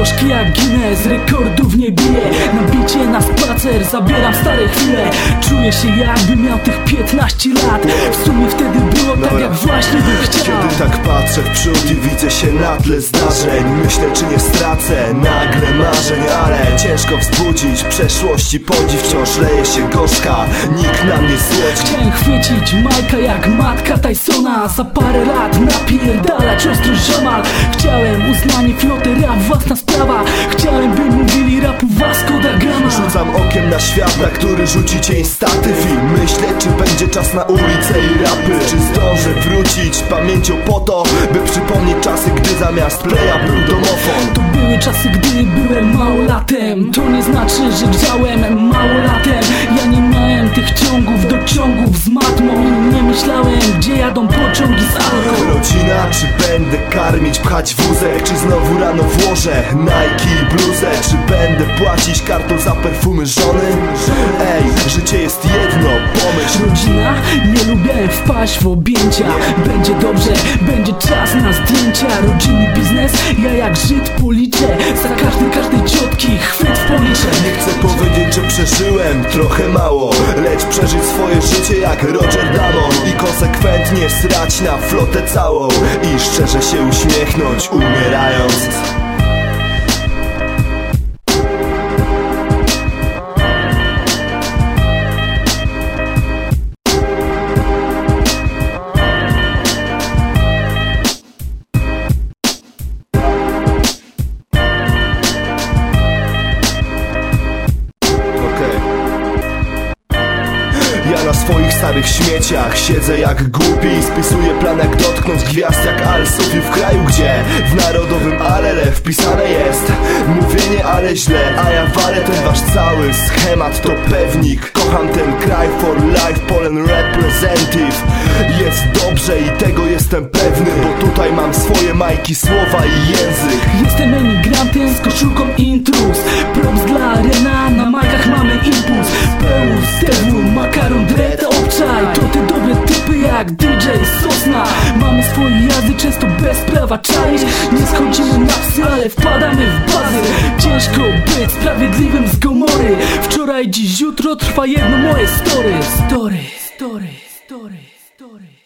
Książki jak Guinness, rekordów nie bije. Na bicie, na spacer, zabieram stare chwile. Czuję się jakbym miał tych 15 lat. W sumie wtedy było tak jak właśnie bym chciał. Kiedy tak patrzę w przód i widzę się na tle zdarzeń Myślę czy nie stracę nagle marzeń Ale ciężko wzbudzić przeszłości podziw Wciąż leje się gorzka, nikt na mnie słodzi Chciałem chwycić Majka jak matka Tysona Za parę lat ostro ziomal Chciałem uznanie floty, rap własna sprawa. Chciałem by mówili rapu Vasco da Gama. Rzucam okiem na świat, na który rzuci cień statyw I myślę czy będzie czas na ulicę i rapy. Czy zdążę wrócić pamięcią po to By przypomnieć czasy, gdy zamiast playa był domofon? To były czasy, gdy byłem małolatem. To nie znaczy, że grzałem małolatem. Ja nie miałem tych ciągów do ciągów z matmą pociągi z Rodzina, czy będę karmić, pchać wózek Czy znowu rano włożę Nike i bluzę Czy będę płacić kartą za perfumy żony Ej, życie jest jedno, pomyśl Rodzina? Nie lubię wpaść w objęcia Będzie dobrze, będzie czas na zdjęcia Rodzinny biznes? Ja jak Żyd policzę Za każdy, przeżyłem trochę mało Lecz przeżyć swoje życie jak Roger Damon I konsekwentnie srać na flotę całą. I szczerze się uśmiechnąć umierając starych śmieciach. Siedzę jak głupi Spisuję plan jak dotknąć gwiazd jak Alsów I w kraju gdzie w narodowym alele wpisane jest Mówienie ale źle, a ja walę ten wasz cały schemat. To pewnik Kocham ten kraj for life, Polen representative. Jest dobrze i tego jestem pewny Bo tutaj mam swoje majki, słowa i język. Jestem emigrantem z koszulką intrus Props dla Rena, na majkach DJ Sosna. Mamy swoje jazdy, często bez prawa czaisz Nie schodzimy na psy, ale wpadamy w bazy. Ciężko być sprawiedliwym z Gomory. Wczoraj, dziś, jutro trwa jedno moje story. Story, story, story, story